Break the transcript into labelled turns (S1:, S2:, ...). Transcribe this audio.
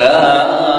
S1: لا